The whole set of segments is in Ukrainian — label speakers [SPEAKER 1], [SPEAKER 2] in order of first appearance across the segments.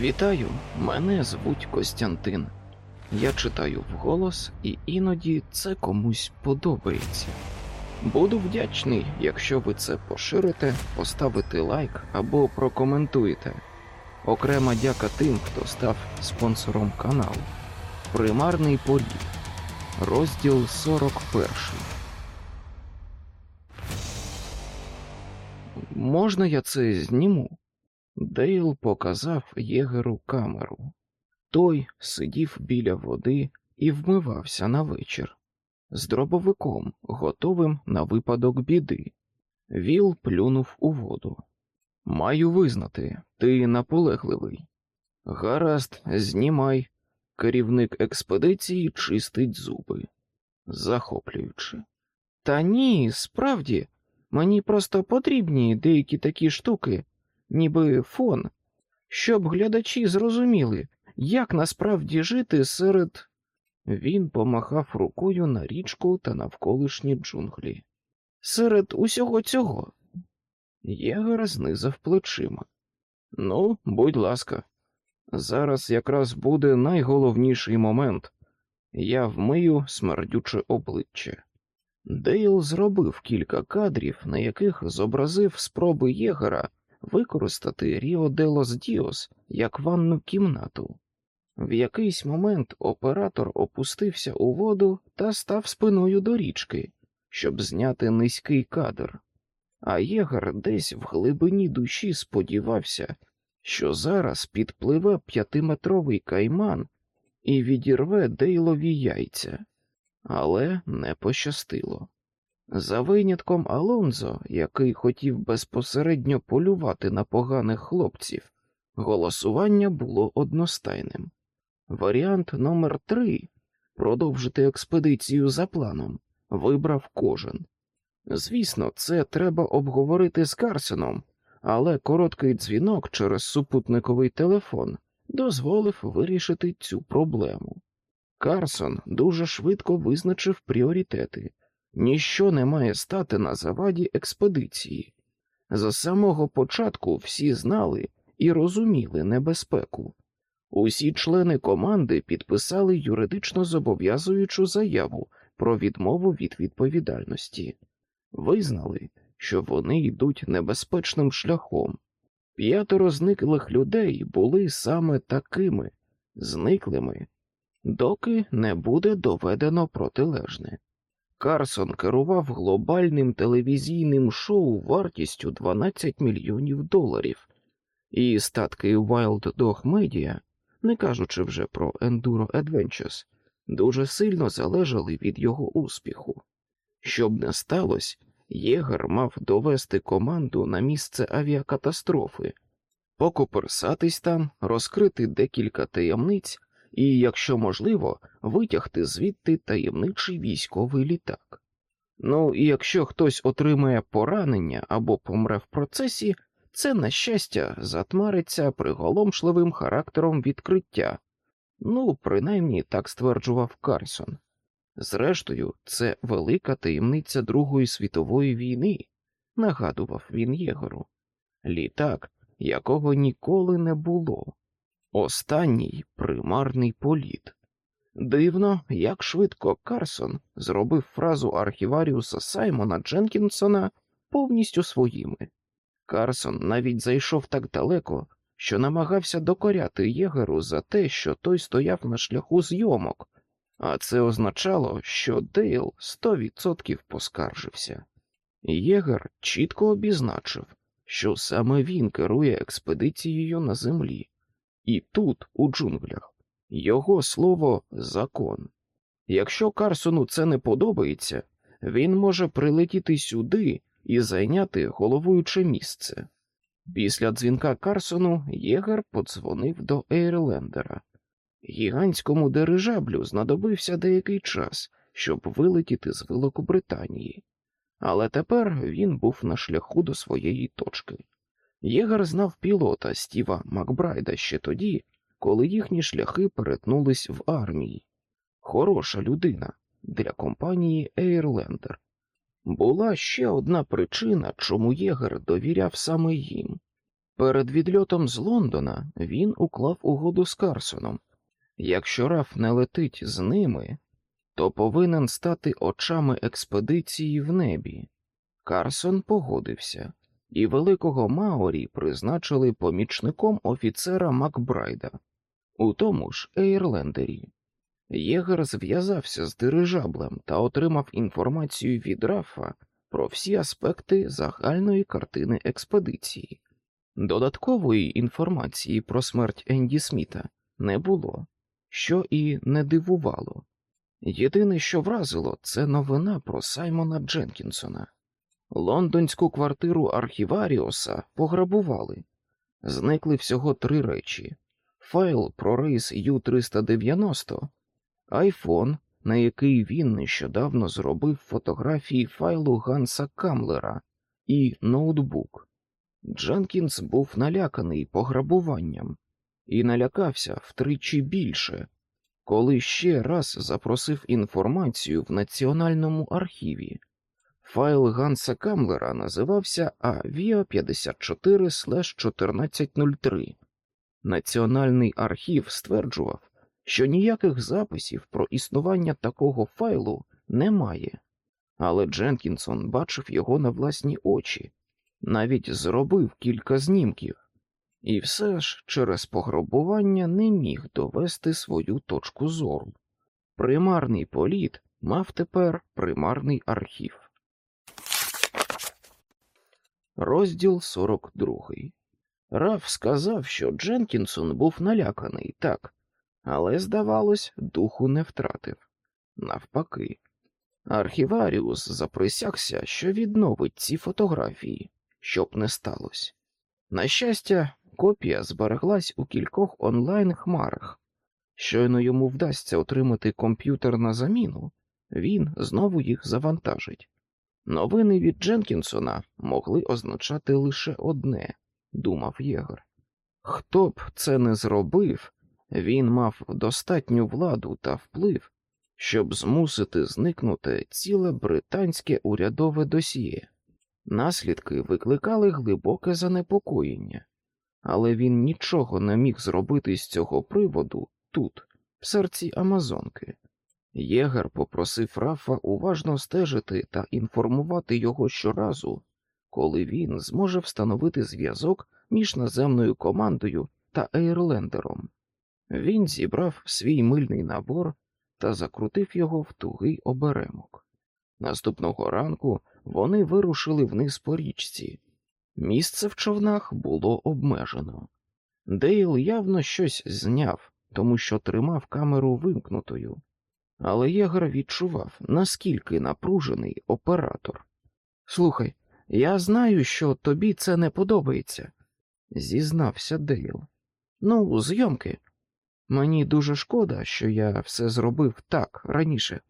[SPEAKER 1] Вітаю, мене звуть Костянтин. Я читаю вголос, і іноді це комусь подобається. Буду вдячний, якщо ви це поширите, поставите лайк або прокоментуєте. Окрема дяка тим, хто став спонсором каналу. Примарний політ. Розділ 41. Можна я це зніму? Дейл показав єгеру камеру. Той сидів біля води і вмивався на вечір. З дробовиком, готовим на випадок біди. Віл плюнув у воду. Маю визнати, ти наполегливий. Гаразд, знімай. Керівник експедиції чистить зуби. Захоплююче. Та ні, справді, мені просто потрібні деякі такі штуки, ніби фон, щоб глядачі зрозуміли, як насправді жити серед. Він помахав рукою на річку та навколишні джунглі. Серед усього цього. Єгер знизав плечима. Ну, будь ласка, зараз якраз буде найголовніший момент. Я вмию смердюче обличчя. Дейл зробив кілька кадрів, на яких зобразив спроби єгера використати Ріо де Лос Діос як ванну кімнату. В якийсь момент оператор опустився у воду та став спиною до річки, щоб зняти низький кадр, а єгер десь в глибині душі сподівався, що зараз підпливе п'ятиметровий кайман і відірве дейлові яйця, але не пощастило. За винятком Алонзо, який хотів безпосередньо полювати на поганих хлопців, голосування було одностайним. Варіант номер три продовжити експедицію за планом вибрав кожен. Звісно, це треба обговорити з Карсеном, але короткий дзвінок через супутниковий телефон дозволив вирішити цю проблему. Карсон дуже швидко визначив пріоритети. Ніщо не має стати на заваді експедиції. За самого початку всі знали і розуміли небезпеку. Усі члени команди підписали юридично зобов'язуючу заяву про відмову від відповідальності, визнали, що вони йдуть небезпечним шляхом. П'ятеро зниклих людей були саме такими зниклими, доки не буде доведено протилежне. Карсон керував глобальним телевізійним шоу вартістю 12 мільйонів доларів, і статки Wild Dog Media, не кажучи вже про Enduro Adventures, дуже сильно залежали від його успіху. Щоб не сталося, Єгер мав довести команду на місце авіакатастрофи, покоперсатись там, розкрити декілька таємниць і, якщо можливо, витягти звідти таємничий військовий літак. Ну і якщо хтось отримає поранення або помре в процесі, це, на щастя, затмариться приголомшливим характером відкриття. Ну, принаймні так стверджував Карсон. Зрештою, це велика таємниця Другої світової війни, нагадував він Єгору. Літак, якого ніколи не було. Останній примарний політ. Дивно, як швидко Карсон зробив фразу архіваріуса Саймона Дженкінсона повністю своїми. Карсон навіть зайшов так далеко, що намагався докоряти єгеру за те, що той стояв на шляху зйомок, а це означало, що Дейл сто відсотків поскаржився. Єгер чітко обозначив, що саме він керує експедицією на землі. І тут, у джунглях, його слово закон. Якщо Карсону це не подобається, він може прилетіти сюди і зайняти головуюче місце. Після дзвінка Карсону Єгер подзвонив до Ейрлендера. Гігантському дирижаблю знадобився деякий час, щоб вилетіти з Великобританії, але тепер він був на шляху до своєї точки. Єгер знав пілота Стіва Макбрайда ще тоді, коли їхні шляхи перетнулись в армії. Хороша людина для компанії Ейрлендер. Була ще одна причина, чому Єгер довіряв саме їм. Перед відльотом з Лондона він уклав угоду з Карсоном. Якщо Раф не летить з ними, то повинен стати очами експедиції в небі. Карсон погодився, і великого Маорі призначили помічником офіцера Макбрайда, у тому ж Ейрлендері. Єгер зв'язався з дирижаблем та отримав інформацію від Рафа про всі аспекти загальної картини експедиції. Додаткової інформації про смерть Енді Сміта не було, що і не дивувало. Єдине, що вразило, це новина про Саймона Дженкінсона. Лондонську квартиру архіваріуса пограбували, зникли всього три речі: файл про рейс Ю-390, айфон, на який він нещодавно зробив фотографії файлу Ганса Камлера, і ноутбук. Дженкінс був наляканий пограбуванням і налякався втричі більше, коли ще раз запросив інформацію в Національному архіві. Файл Ганса Камлера називався avio 54 1403 Національний архів стверджував, що ніяких записів про існування такого файлу немає, але Дженкінсон бачив його на власні очі, навіть зробив кілька знімків, і все ж через пограбування не міг довести свою точку зору. Примарний політ мав тепер примарний архів. Розділ 42 Раф сказав, що Дженкінсон був наляканий, так, але, здавалось, духу не втратив. Навпаки, архіваріус заприсягся, що відновить ці фотографії, щоб не сталося. На щастя, копія збереглась у кількох онлайн хмарах. Щойно йому вдасться отримати комп'ютер на заміну, він знову їх завантажить. Новини від Дженкінсона могли означати лише одне, думав Єгор. Хто б це не зробив, він мав достатню владу та вплив, щоб змусити зникнути ціле британське урядове досьє. Наслідки викликали глибоке занепокоєння, але він нічого не міг зробити з цього приводу тут, в серці Амазонки. Єгер попросив Рафа уважно стежити та інформувати його щоразу, коли він зможе встановити зв'язок між наземною командою та Ейрлендером. Він зібрав свій мильний набор та закрутив його в тугий оберемок. Наступного ранку вони вирушили вниз по річці. Місце в човнах було обмежено. Дейл явно щось зняв, тому що тримав камеру вимкнутою, але Єгер відчував, наскільки напружений оператор. Слухай, я знаю, що тобі це не подобається, зізнався Дейл. Ну, зйомки. Мені дуже шкода, що я все зробив так раніше.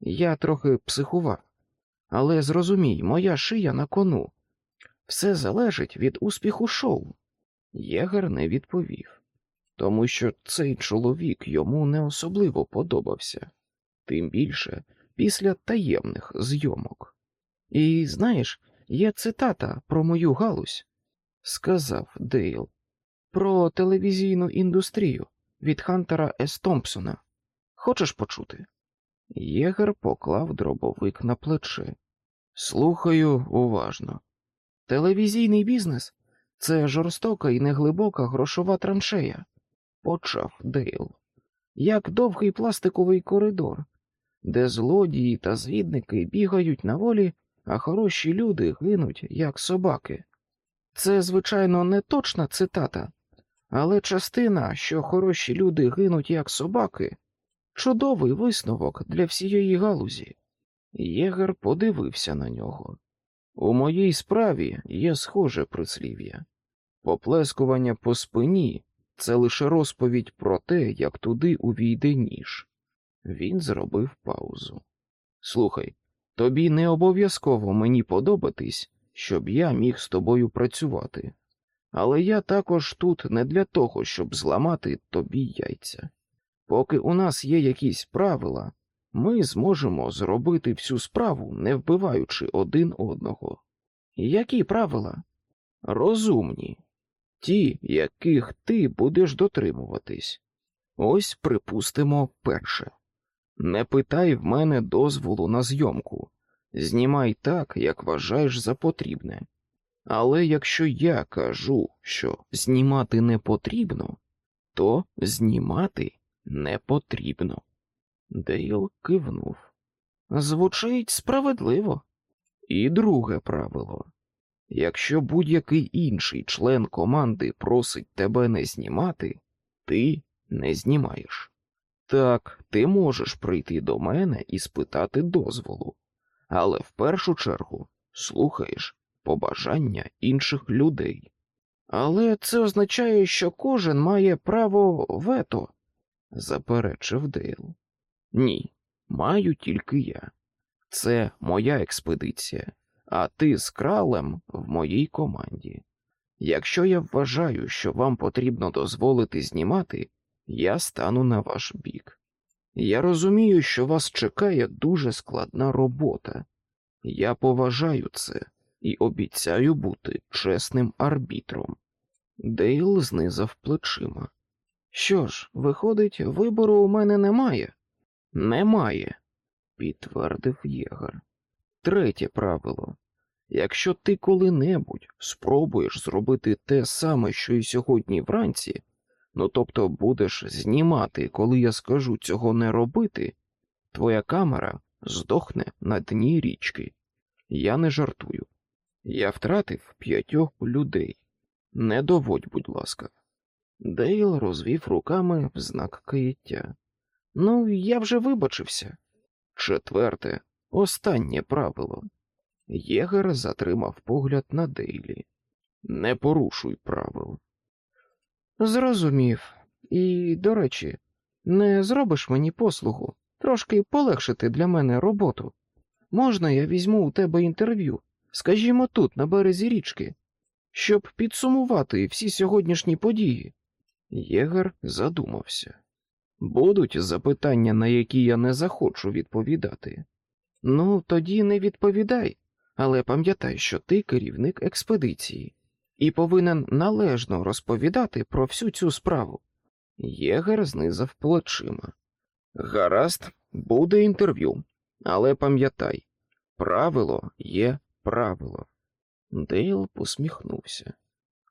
[SPEAKER 1] Я трохи психував, але зрозумій, моя шия на кону. Все залежить від успіху шоу. Єгер не відповів, тому що цей чоловік йому не особливо подобався, тим більше після таємних зйомок. І знаєш, є цитата про мою галузь, сказав Дейл, про телевізійну індустрію від Хантера С. Томпсона. Хочеш почути? Єгер поклав дробовик на плече. Слухаю уважно. Телевізійний бізнес це жорстока і неглибока грошова траншея, почав Дейл, як довгий пластиковий коридор, де злодії та звідники бігають на волі, а хороші люди гинуть, як собаки. Це, звичайно, не точна цитата, але частина, що хороші люди гинуть як собаки, чудовий висновок для всієї галузі. Єгер подивився на нього. У моїй справі є схоже прислів'я. Поплескування по спині це лише розповідь про те, як туди увійде ніж. Він зробив паузу. Слухай, тобі не обов'язково мені подобатись, щоб я міг з тобою працювати. Але я також тут не для того, щоб зламати тобі яйця. Поки у нас є якісь правила, ми зможемо зробити всю справу, не вбиваючи один одного. Які правила? Розумні. ті, яких ти будеш дотримуватись. Ось, припустимо, перше. Не питай в мене дозволу на зйомку, знімай так, як вважаєш за потрібне. Але якщо я кажу, що знімати не потрібно, то знімати не потрібно. Дейл кивнув. Звучить справедливо. І друге правило якщо будь-який інший член команди просить тебе не знімати, ти не знімаєш. Так, ти можеш прийти до мене і спитати дозволу, але в першу чергу слухаєш побажання інших людей. Але це означає, що кожен має право вето, заперечив Дейл. Ні, маю тільки я. Це моя експедиція, а ти з Кралем в моїй команді. Якщо я вважаю, що вам потрібно дозволити знімати, я стану на ваш бік. Я розумію, що вас чекає дуже складна робота. Я поважаю це і обіцяю бути чесним арбітром. Дейл знизав плечима. Що ж, виходить, вибору у мене немає? Немає, підтвердив Єгер. Третє правило. Якщо ти коли-небудь спробуєш зробити те саме, що й сьогодні вранці, ну тобто будеш знімати, коли я скажу цього не робити, твоя камера здохне на дні річки. Я не жартую. Я втратив п'ятьох людей. Не доводь, будь ласка. Дейл розвів руками в знак каяття. Ну, я вже вибачився. Четверте, останнє правило. Єгер затримав погляд на Дейлі. Не порушуй правил. Зрозумів. І, до речі, не зробиш мені послугу трошки полегшити для мене роботу. Можна я візьму у тебе інтерв'ю, скажімо, тут, на березі річки, щоб підсумувати всі сьогоднішні події. Єгер задумався. Будуть запитання, на які я не захочу відповідати. Ну, тоді не відповідай, але пам'ятай, що ти керівник експедиції і повинен належно розповідати про всю цю справу. Єгер знизав плечима. Гаразд, буде інтерв'ю, але пам'ятай, правило є правило. Дейл посміхнувся.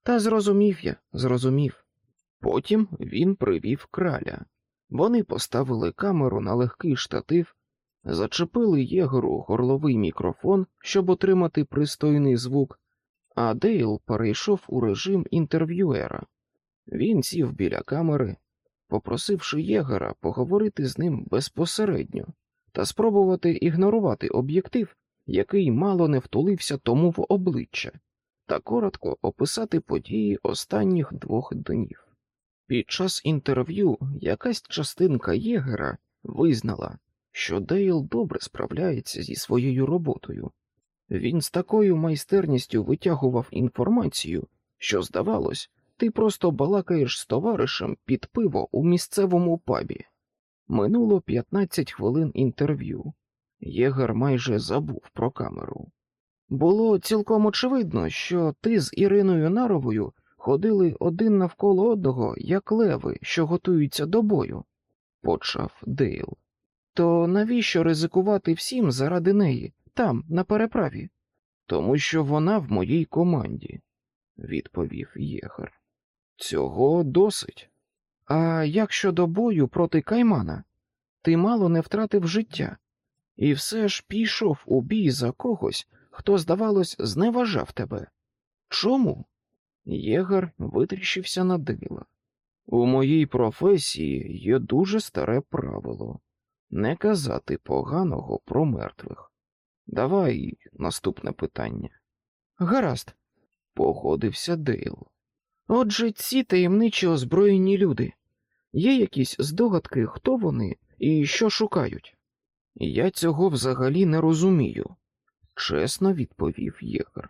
[SPEAKER 1] Та зрозумів я, зрозумів. Потім він привів краля. Вони поставили камеру на легкий штатив, зачепили єгору горловий мікрофон, щоб отримати пристойний звук, а Дейл перейшов у режим інтерв'юера. Він сів біля камери, попросивши єгера поговорити з ним безпосередньо та спробувати ігнорувати об'єктив, який мало не втулився тому в обличчя, та коротко описати події останніх двох днів. Під час інтерв'ю якась частинка єгера визнала, що Дейл добре справляється зі своєю роботою. Він з такою майстерністю витягував інформацію, що, здавалось, ти просто балакаєш з товаришем під пиво у місцевому пабі. Минуло 15 хвилин інтерв'ю. Єгер майже забув про камеру. Було цілком очевидно, що ти з Іриною Наровою ходили один навколо одного, як леви, що готуються до бою, почав Дейл. То навіщо ризикувати всім заради неї, там, на переправі? Тому що вона в моїй команді, відповів Єгер. Цього досить. А як щодо бою проти каймана, ти мало не втратив життя, і все ж пішов у бій за когось, хто, здавалось, зневажав тебе. Чому? Єгер витріщився на дила. У моїй професії є дуже старе правило не казати поганого про мертвих. Давай наступне питання. Гаразд, погодився Дейл. Отже, ці таємничі озброєні люди. Є якісь здогадки, хто вони і що шукають? Я цього взагалі не розумію, чесно відповів Єгер.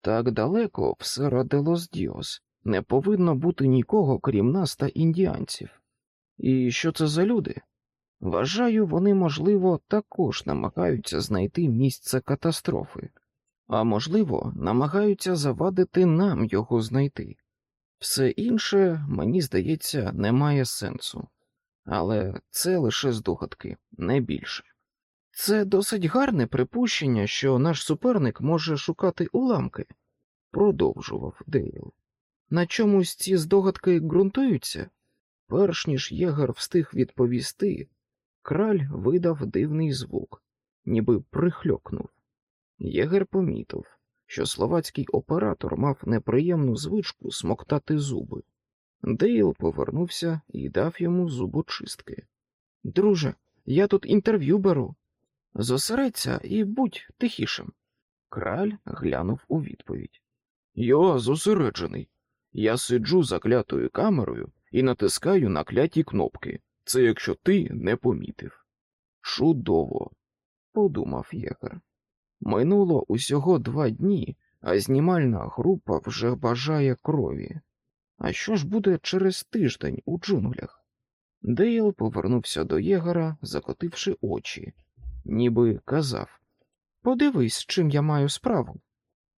[SPEAKER 1] Так далеко в Сераделос Діос не повинно бути нікого, крім нас та індіанців. І що це за люди? Вважаю, вони, можливо, також намагаються знайти місце катастрофи, а можливо, намагаються завадити нам його знайти. Все інше, мені здається, не має сенсу, але це лише здогадки, не більше. Це досить гарне припущення, що наш суперник може шукати уламки, продовжував Дейл. На чомусь ці здогадки ґрунтуються? Перш ніж єгер встиг відповісти, краль видав дивний звук, ніби прихльокнув. Єгер помітив, що словацький оператор мав неприємну звичку смоктати зуби. Дейл повернувся і дав йому зубочистки. Друже, я тут інтерв'ю беру. Зосередься і будь тихішим. Краль глянув у відповідь. Я зосереджений. Я сиджу за клятою камерою і натискаю на кляті кнопки. Це якщо ти не помітив. Чудово, подумав єгер. Минуло усього два дні, а знімальна група вже бажає крові. А що ж буде через тиждень у джунглях? Дейл повернувся до єгера, закотивши очі, ніби казав Подивись, чим я маю справу.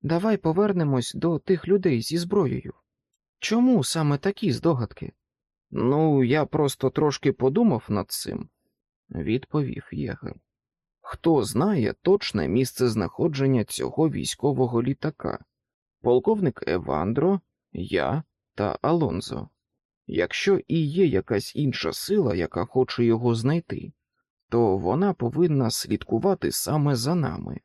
[SPEAKER 1] Давай повернемось до тих людей зі зброєю. Чому саме такі здогадки? Ну, я просто трошки подумав над цим, відповів єгер. Хто знає точне місце знаходження цього військового літака? Полковник Евандро, я та Алонзо. Якщо і є якась інша сила, яка хоче його знайти, то вона повинна слідкувати саме за нами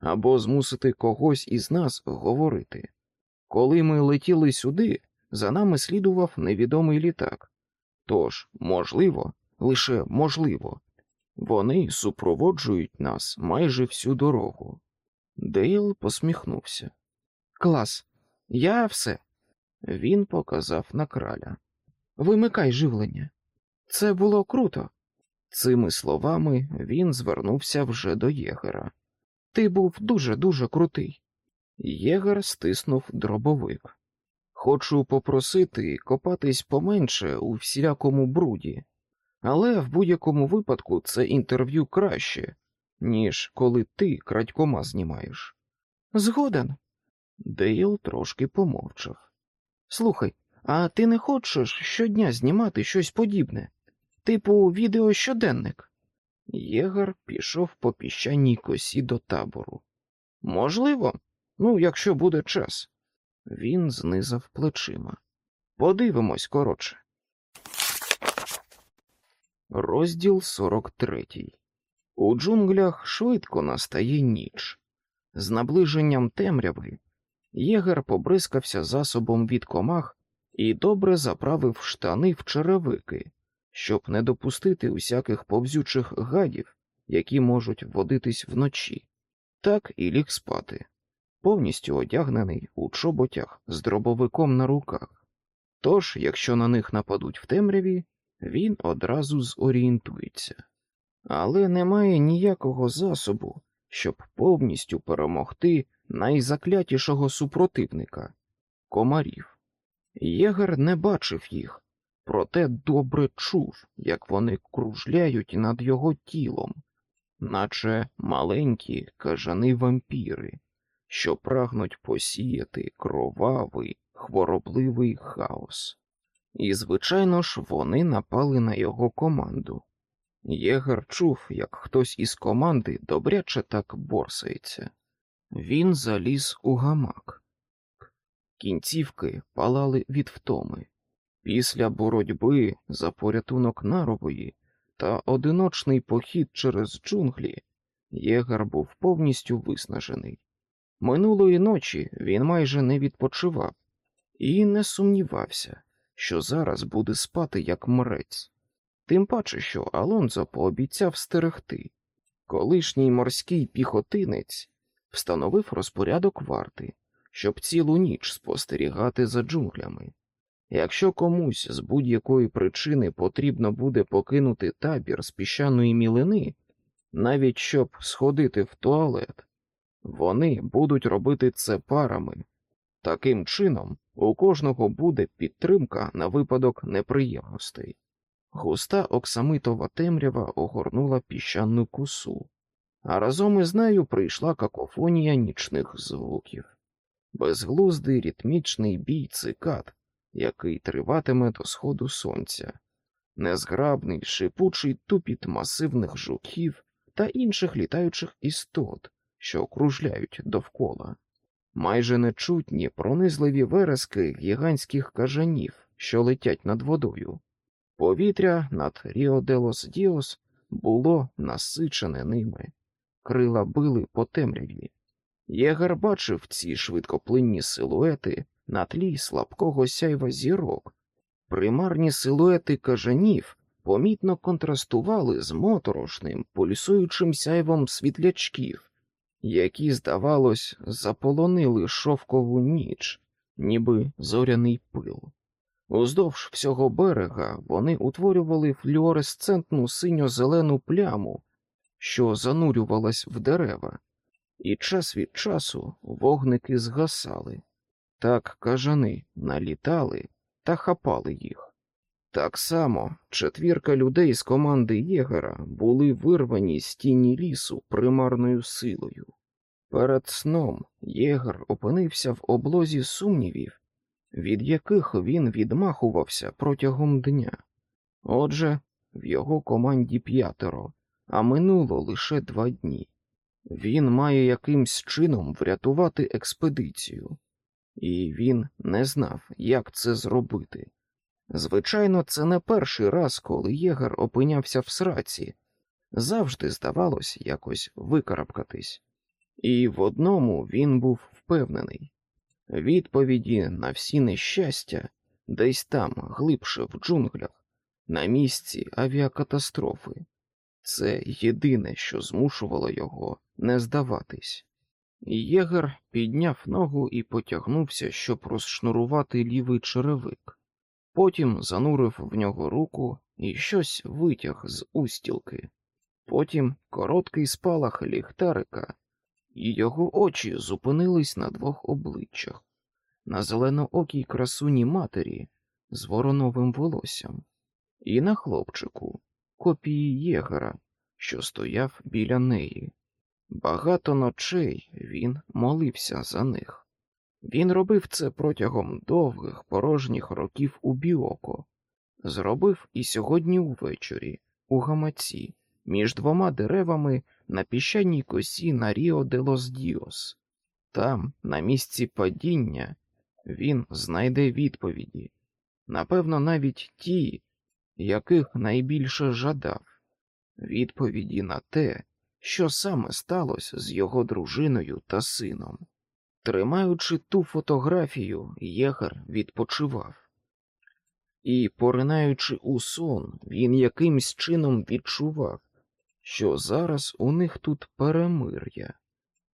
[SPEAKER 1] або змусити когось із нас говорити. Коли ми летіли сюди, за нами слідував невідомий літак. Тож, можливо, лише можливо, вони супроводжують нас майже всю дорогу. Дейл посміхнувся. Клас, я все. Він показав на краля. Вимикай живлення. Це було круто. Цими словами він звернувся вже до єгера. Ти був дуже дуже крутий. Єгер стиснув дробовик. Хочу попросити копатись поменше у всілякому бруді, але в будь-якому випадку це інтерв'ю краще, ніж коли ти крадькома знімаєш. Згоден. Дейл трошки помовчав. Слухай, а ти не хочеш щодня знімати щось подібне, типу відеощоденник? Єгер пішов по піщаній косі до табору. Можливо, ну, якщо буде час. Він знизав плечима. Подивимось, коротше. Розділ 43 У джунглях швидко настає ніч. З наближенням темряви єгер побризкався засобом від комах і добре заправив штани в черевики, щоб не допустити усяких повзючих гадів, які можуть водитись вночі, так і ліг спати, повністю одягнений у чоботях з дробовиком на руках. Тож, якщо на них нападуть в темряві, він одразу зорієнтується, але немає ніякого засобу, щоб повністю перемогти найзаклятішого супротивника комарів. Єгер не бачив їх, проте добре чув, як вони кружляють над його тілом, наче маленькі кажани вампіри, що прагнуть посіяти кровавий, хворобливий хаос. І, звичайно ж, вони напали на його команду. Єгер чув, як хтось із команди добряче так борсається. Він заліз у гамак. Кінцівки палали від втоми. Після боротьби за порятунок нарової та одиночний похід через джунглі Єгер був повністю виснажений. Минулої ночі він майже не відпочивав і не сумнівався, що зараз буде спати як мрець. Тим паче, що Алонзо пообіцяв стерегти. Колишній морський піхотинець встановив розпорядок варти, щоб цілу ніч спостерігати за джунглями. Якщо комусь з будь-якої причини потрібно буде покинути табір з піщаної мілини, навіть щоб сходити в туалет, вони будуть робити це парами. Таким чином, у кожного буде підтримка на випадок неприємностей. Густа оксамитова темрява огорнула піщану косу, а разом із нею прийшла какофонія нічних звуків. Безглуздий ритмічний бій цикад який триватиме до сходу сонця, незграбний шипучий тупіт масивних жуків та інших літаючих істот, що окружляють довкола, майже нечутні пронизливі верески гігантських кажанів, що летять над водою. Повітря над Ріо де лос Діос було насичене ними, крила били по темряві. Єгер бачив ці швидкоплинні силуети на тлі слабкого сяйва зірок. Примарні силуети кажанів помітно контрастували з моторошним, пульсуючим сяйвом світлячків, які, здавалось, заполонили шовкову ніч, ніби зоряний пил. Уздовж всього берега вони утворювали флюоресцентну синьо-зелену пляму, що занурювалась в дерева, і час від часу вогники згасали. Так кажани налітали та хапали їх. Так само четвірка людей з команди Єгера були вирвані з тіні лісу примарною силою. Перед сном Єгер опинився в облозі сумнівів, від яких він відмахувався протягом дня. Отже, в його команді п'ятеро, а минуло лише два дні. Він має якимсь чином врятувати експедицію, і він не знав, як це зробити. Звичайно, це не перший раз, коли Єгер опинявся в сраці, завжди здавалось якось викарабкатись, і в одному він був впевнений відповіді на всі нещастя десь там, глибше в джунглях, на місці авіакатастрофи. Це єдине, що змушувало його не здаватись. Єгер підняв ногу і потягнувся, щоб розшнурувати лівий черевик. Потім занурив в нього руку і щось витяг з устілки. Потім короткий спалах ліхтарика, і його очі зупинились на двох обличчях на зеленоокій красуні матері з вороновим волоссям, і на хлопчику, копії єгера, що стояв біля неї. Багато ночей він молився за них. Він робив це протягом довгих порожніх років у Біоко, зробив і сьогодні увечері, у гамаці, між двома деревами на піщаній косі на Ріо де лос Діос. Там, на місці падіння, він знайде відповіді, напевно, навіть ті, яких найбільше жадав, відповіді на те, що саме сталося з його дружиною та сином. Тримаючи ту фотографію, єгер відпочивав, і, поринаючи у сон, він якимсь чином відчував, що зараз у них тут перемир'я.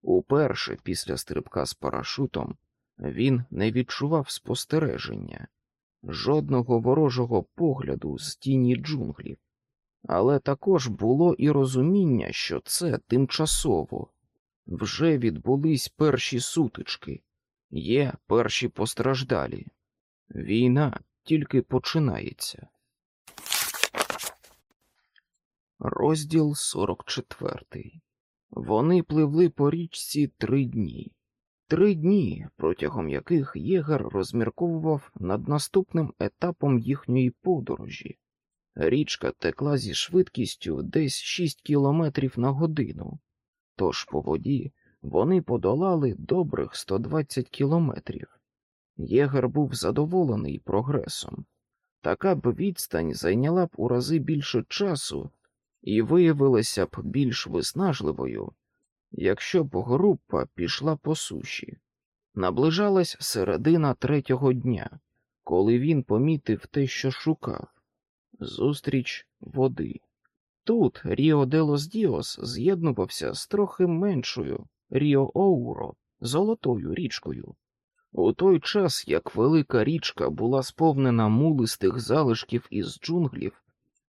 [SPEAKER 1] Уперше після стрибка з парашутом він не відчував спостереження, жодного ворожого погляду з тіні джунглів, але також було і розуміння, що це тимчасово. Вже відбулись перші сутички, є перші постраждалі. Війна тільки починається. Розділ 44 Вони пливли по річці три дні. Три дні, протягом яких Єгер розмірковував над наступним етапом їхньої подорожі. Річка текла зі швидкістю десь 6 кілометрів на годину, тож по воді вони подолали добрих 120 кілометрів. Єгер був задоволений прогресом. Така б відстань зайняла б у рази більше часу і виявилася б більш виснажливою, якщо б група пішла по суші. Наближалась середина третього дня, коли він помітив те, що шукав зустріч води. Тут Ріо де лос Діос з'єднувався з трохи меншою Ріо Оуро, золотою річкою. У той час, як велика річка була сповнена мулистих залишків із джунглів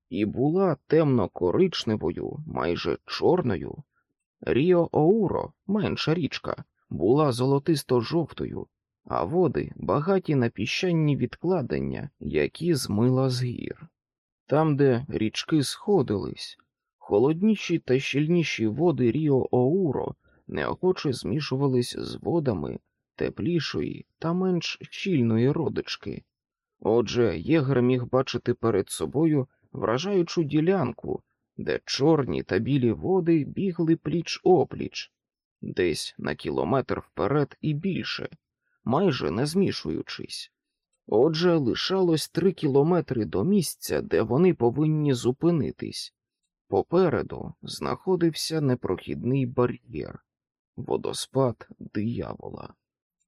[SPEAKER 1] і була темно-коричневою, майже чорною, Ріо Оуро, менша річка, була золотисто-жовтою, а води багаті на піщані відкладення, які змила з гір. Там, де річки сходились, холодніші та щільніші води Ріо Оуро неохоче змішувались з водами теплішої та менш щільної родички, Отже, єгер міг бачити перед собою вражаючу ділянку, де чорні та білі води бігли пліч опліч, десь на кілометр вперед і більше, майже не змішуючись. Отже, лишалось три кілометри до місця, де вони повинні зупинитись. Попереду знаходився непрохідний бар'єр, водоспад диявола,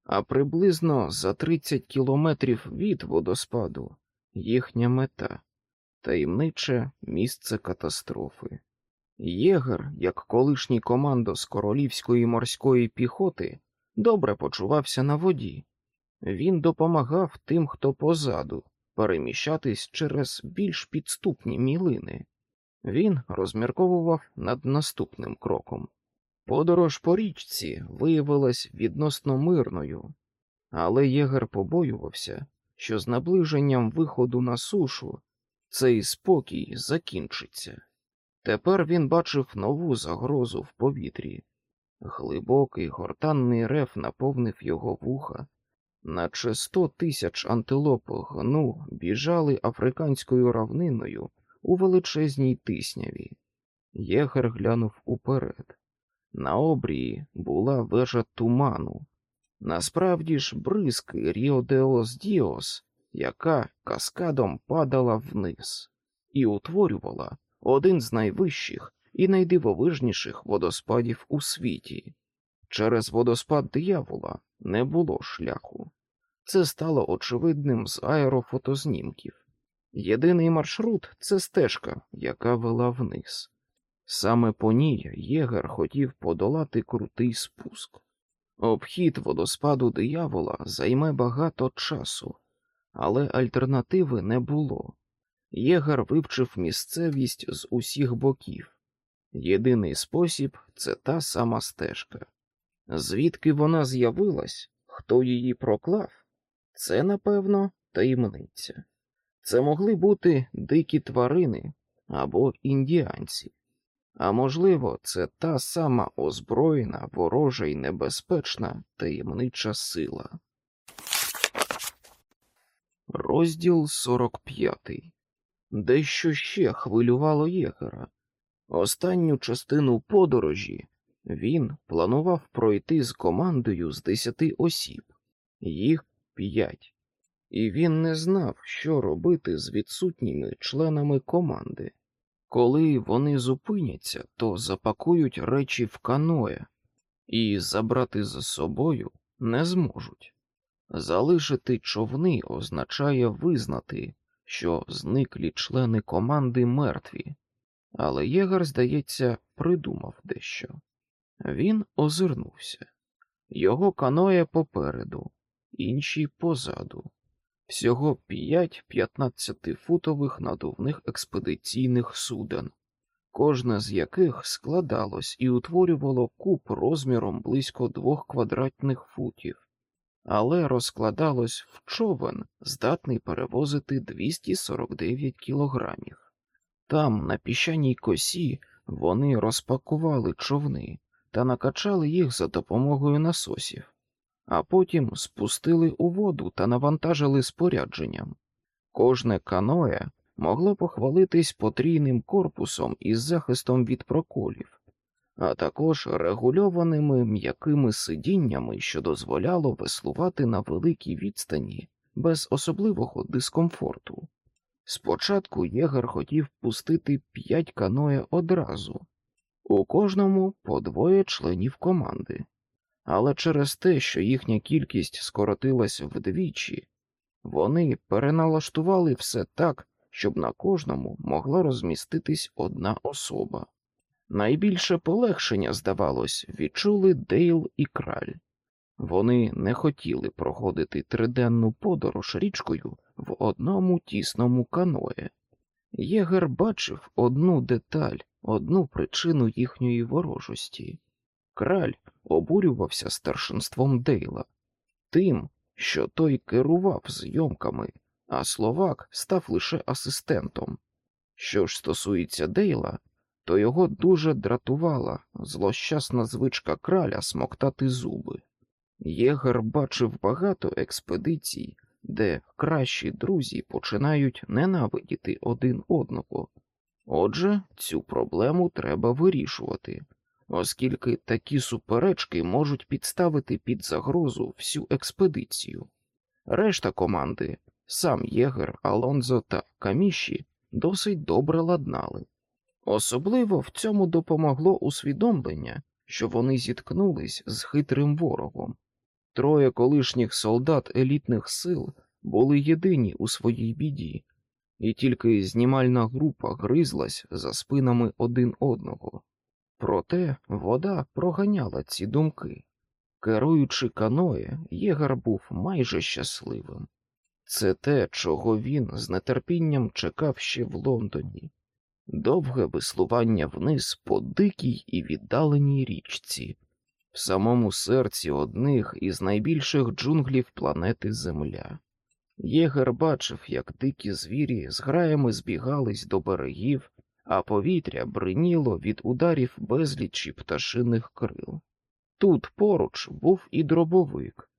[SPEAKER 1] а приблизно за 30 кілометрів від водоспаду їхня мета таємниче місце катастрофи. Єгер, як колишній командос королівської морської піхоти, добре почувався на воді. Він допомагав тим, хто позаду, переміщатись через більш підступні мілини. Він розмірковував над наступним кроком. Подорож по річці виявилась відносно мирною, але єгер побоювався, що з наближенням виходу на сушу цей спокій закінчиться. Тепер він бачив нову загрозу в повітрі. Глибокий гортанний рев наповнив його вуха, наче сто тисяч антилоп гну біжали африканською равниною у величезній тисняві. Єгер глянув уперед. На обрії була вежа туману. Насправді ж бризки Ріо де лос Діос, яка каскадом падала вниз і утворювала один з найвищих і найдивовижніших водоспадів у світі. Через водоспад диявола не було шляху. Це стало очевидним з аерофотознімків. Єдиний маршрут це стежка, яка вела вниз. Саме по ній Єгер хотів подолати крутий спуск. Обхід водоспаду диявола займе багато часу, але альтернативи не було. Єгер вивчив місцевість з усіх боків. Єдиний спосіб це та сама стежка. Звідки вона з'явилась, хто її проклав, це, напевно, таємниця. Це могли бути дикі тварини або індіанці, а можливо, це та сама озброєна, ворожа й небезпечна таємнича сила. Розділ 45 Дещо ще хвилювало єгера. Останню частину подорожі він планував пройти з командою з десяти осіб, їх п'ять, і він не знав, що робити з відсутніми членами команди. Коли вони зупиняться, то запакують речі в каное і забрати за собою не зможуть. Залишити човни означає визнати, що зниклі члени команди мертві, але Єгар, здається, придумав дещо. Він озирнувся. Його каноє попереду, інші позаду. Всього п'ять 15-футових надувних експедиційних суден, кожне з яких складалось і утворювало куб розміром близько двох квадратних футів але розкладалось в човен, здатний перевозити 249 кілограмів. Там, на піщаній косі, вони розпакували човни та накачали їх за допомогою насосів, а потім спустили у воду та навантажили спорядженням. Кожне каное могло похвалитись потрійним корпусом із захистом від проколів а також регульованими м'якими сидіннями, що дозволяло веслувати на великій відстані без особливого дискомфорту. Спочатку єгер хотів пустити п'ять каноє одразу, у кожному по двоє членів команди, але через те, що їхня кількість скоротилась вдвічі, вони переналаштували все так, щоб на кожному могла розміститись одна особа. Найбільше полегшення, здавалось, відчули Дейл і краль. Вони не хотіли проходити триденну подорож річкою в одному тісному каное. Єгер бачив одну деталь, одну причину їхньої ворожості. Краль обурювався старшинством Дейла, тим, що той керував зйомками, а словак став лише асистентом. Що ж стосується Дейла, то його дуже дратувала злощасна звичка краля смоктати зуби. Єгер бачив багато експедицій, де кращі друзі починають ненавидіти один одного. Отже, цю проблему треба вирішувати, оскільки такі суперечки можуть підставити під загрозу всю експедицію. Решта команди, сам Єгер, Алонзо та Каміші, досить добре ладнали. Особливо в цьому допомогло усвідомлення, що вони зіткнулись з хитрим ворогом. Троє колишніх солдат елітних сил були єдині у своїй біді, і тільки знімальна група гризлась за спинами один одного. Проте вода проганяла ці думки. Керуючи каноє, Єгар був майже щасливим. Це те, чого він з нетерпінням чекав ще в Лондоні. Довге веслування вниз по дикій і віддаленій річці, в самому серці одних із найбільших джунглів планети Земля. Єгер бачив, як дикі звірі з граями збігались до берегів, а повітря бриніло від ударів безлічі пташиних крил. Тут поруч був і дробовик,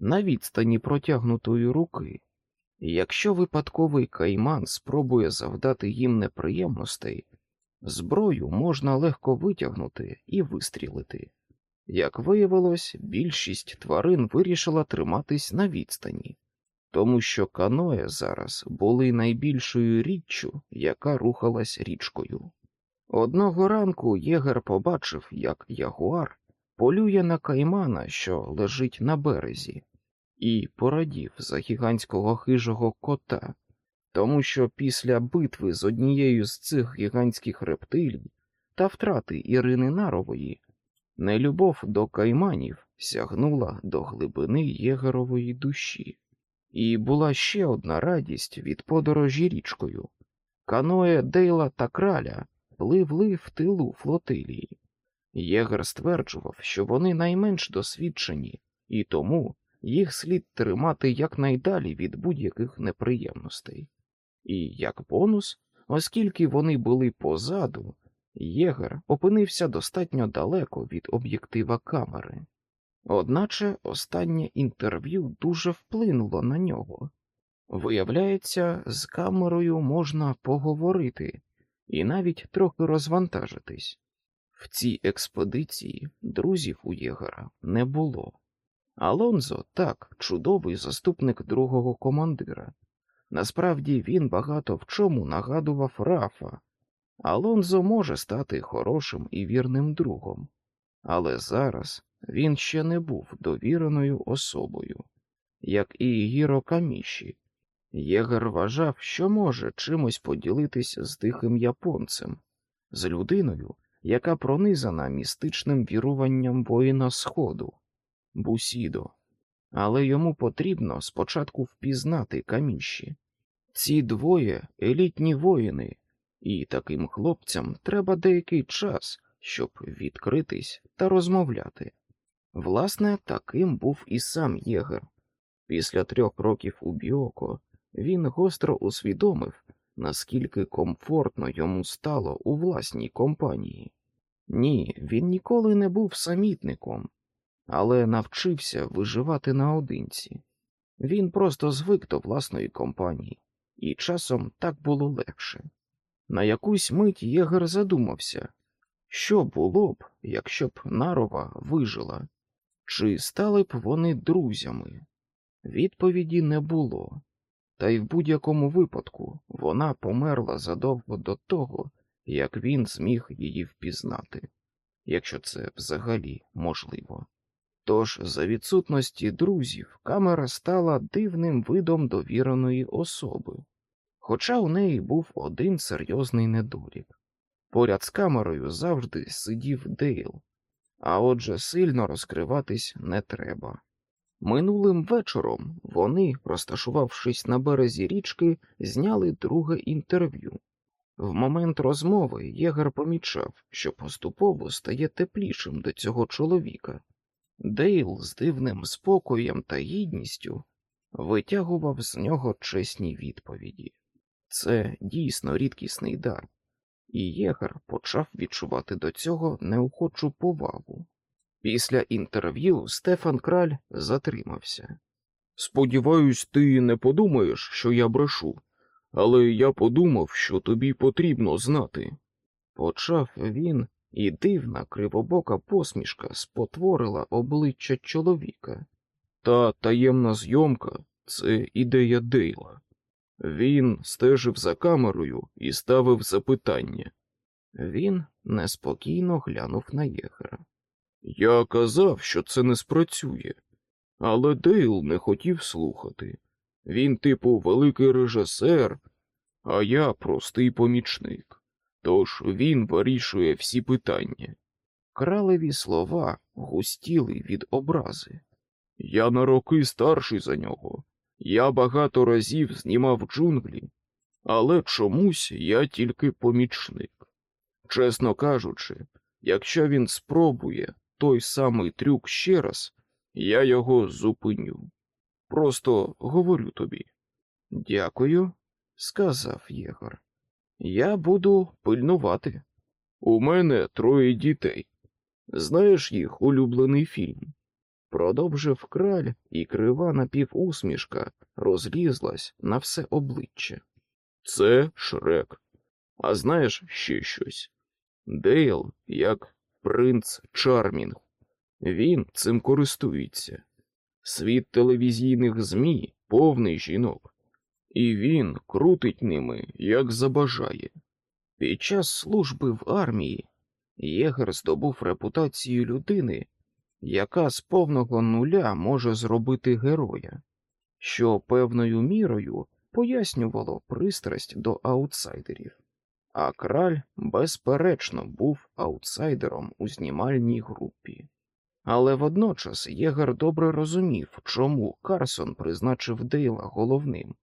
[SPEAKER 1] на відстані протягнутої руки. Якщо випадковий кайман спробує завдати їм неприємностей, зброю можна легко витягнути і вистрілити. Як виявилось, більшість тварин вирішила триматись на відстані, тому що каное зараз були найбільшою річчю, яка рухалась річкою. Одного ранку єгер побачив, як ягуар полює на каймана, що лежить на березі, і порадів за гігантського хижого кота, тому що після битви з однією з цих гігантських рептилій та втрати Ірини Нарової нелюбов до кайманів сягнула до глибини єгерової душі. І була ще одна радість від подорожі річкою. Каное Дейла та краля пливли в тилу флотилії. Єгер стверджував, що вони найменш досвідчені, і тому їх слід тримати якнайдалі від будь-яких неприємностей. І як бонус, оскільки вони були позаду, Єгер опинився достатньо далеко від об'єктива камери. Одначе останнє інтерв'ю дуже вплинуло на нього. Виявляється, з камерою можна поговорити і навіть трохи розвантажитись. В цій експедиції друзів у Єгера не було. Алонзо так, чудовий заступник другого командира. Насправді він багато в чому нагадував Рафа. Алонзо може стати хорошим і вірним другом, але зараз він ще не був довіреною особою, як і Гіро Каміші. Єгер вважав, що може чимось поділитись з тихим японцем, з людиною, яка пронизана містичним віруванням воїна Сходу, Бусідо, але йому потрібно спочатку впізнати каміші. Ці двоє елітні воїни, і таким хлопцям треба деякий час, щоб відкритись та розмовляти. Власне, таким був і сам Єгер. Після трьох років у Біоко він гостро усвідомив, наскільки комфортно йому стало у власній компанії. Ні, він ніколи не був самітником, але навчився виживати наодинці. Він просто звик до власної компанії, і часом так було легше. На якусь мить Єгер задумався, що було б, якщо б нарова вижила, чи стали б вони друзями? Відповіді не було, та й в будь-якому випадку вона померла задовго до того, як він зміг її впізнати, якщо це взагалі можливо. Тож, за відсутності друзів, камера стала дивним видом довіреної особи, хоча у неї був один серйозний недолік. Поряд з камерою завжди сидів Дейл, а отже, сильно розкриватись не треба. Минулим вечором вони, розташувавшись на березі річки, зняли друге інтерв'ю. В момент розмови Єгер помічав, що поступово стає теплішим до цього чоловіка. Дейл з дивним спокоєм та гідністю витягував з нього чесні відповіді. Це дійсно рідкісний дар, і Єгер почав відчувати до цього неохочу повагу. Після інтерв'ю Стефан Краль затримався.
[SPEAKER 2] Сподіваюсь, ти не подумаєш, що я брешу, але я подумав, що тобі потрібно знати.
[SPEAKER 1] Почав він, і дивна кривобока посмішка спотворила обличчя чоловіка.
[SPEAKER 2] Та таємна зйомка це ідея Дейла. Він стежив за камерою і ставив запитання.
[SPEAKER 1] Він неспокійно глянув на єгера.
[SPEAKER 2] Я казав, що це не спрацює, але Дейл не хотів слухати. Він, типу, великий режисер, а я простий помічник. Тож він вирішує всі питання.
[SPEAKER 1] Кралеві слова густіли від образи.
[SPEAKER 2] Я на роки старший за нього. Я багато разів знімав джунглі, але чомусь я тільки помічник. Чесно кажучи, якщо він спробує той самий трюк ще раз, я його зупиню. Просто говорю тобі.
[SPEAKER 1] Дякую, сказав Єгор. Я буду пильнувати.
[SPEAKER 2] У мене троє дітей. Знаєш їх улюблений фільм?
[SPEAKER 1] Продовжив краль, і крива напівусмішка розлізлась на все обличчя.
[SPEAKER 2] Це Шрек. А знаєш ще щось? Дейл як принц Чармінг. Він цим користується. Світ телевізійних ЗМІ повний жінок, і він крутить ними, як забажає.
[SPEAKER 1] Під час служби в армії Єгер здобув репутацію людини, яка з повного нуля може зробити героя, що певною мірою пояснювало пристрасть до аутсайдерів. А краль, безперечно, був аутсайдером у знімальній групі. Але водночас Єгер добре розумів, чому Карсон призначив Дейла головним.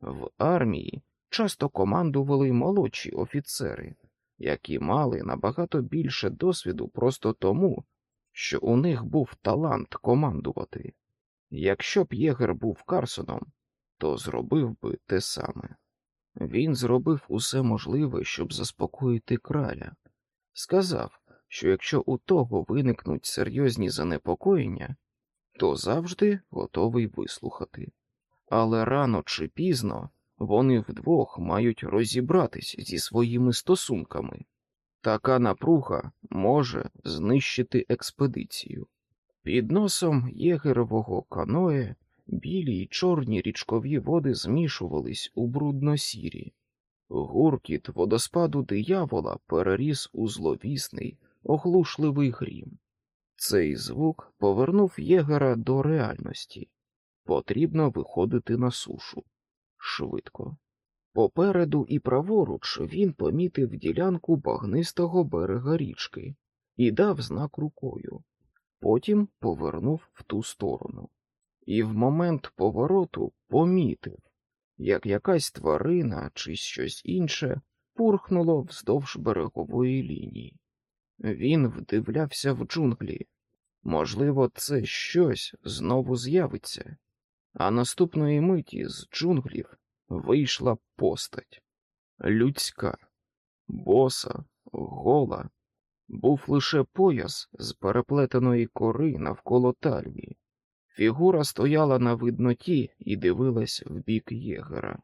[SPEAKER 1] В армії часто командували молодші офіцери, які мали набагато більше досвіду просто тому, що у них був талант командувати. Якщо б Єгер був Карсоном, то зробив би те саме. Він зробив усе можливе, щоб заспокоїти краля. Сказав, що якщо у того виникнуть серйозні занепокоєння, то завжди готовий вислухати. Але рано чи пізно вони вдвох мають розібратись зі своїми стосунками. Така напруга може знищити експедицію. Під носом єгерового каное білі й чорні річкові води змішувались у брудно-сірі. Гуркіт водоспаду диявола переріс у зловісний, оглушливий грім. Цей звук повернув єгера до реальності. Потрібно виходити на сушу швидко. Попереду і праворуч він помітив ділянку багнистого берега річки і дав знак рукою. Потім повернув в ту сторону. І в момент повороту помітив, як якась тварина чи щось інше пурхнуло вздовж берегової лінії. Він вдивлявся в джунглі. Можливо, це щось знову з'явиться, а наступної миті з джунглів вийшла постать людська, боса, гола, був лише пояс з переплетеної кори навколо тальї. Фігура стояла на видноті і дивилась в бік єгера.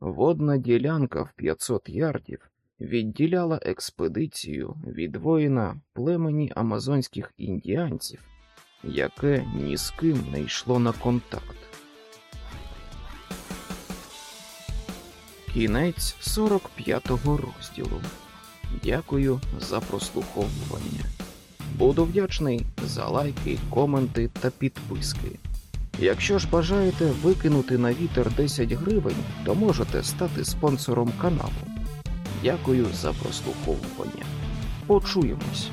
[SPEAKER 1] Водна ділянка в 500 ярдів відділяла експедицію від воїна племені амазонських індіанців, яке ні з ким не йшло на контакт. Кінець 45-го розділу. Дякую за прослуховування. Буду вдячний за лайки, коменти та підписки. Якщо ж бажаєте викинути на вітер 10 гривень, то можете стати спонсором каналу. Дякую за прослуховування. Почуємось.